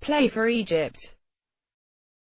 play for egypt.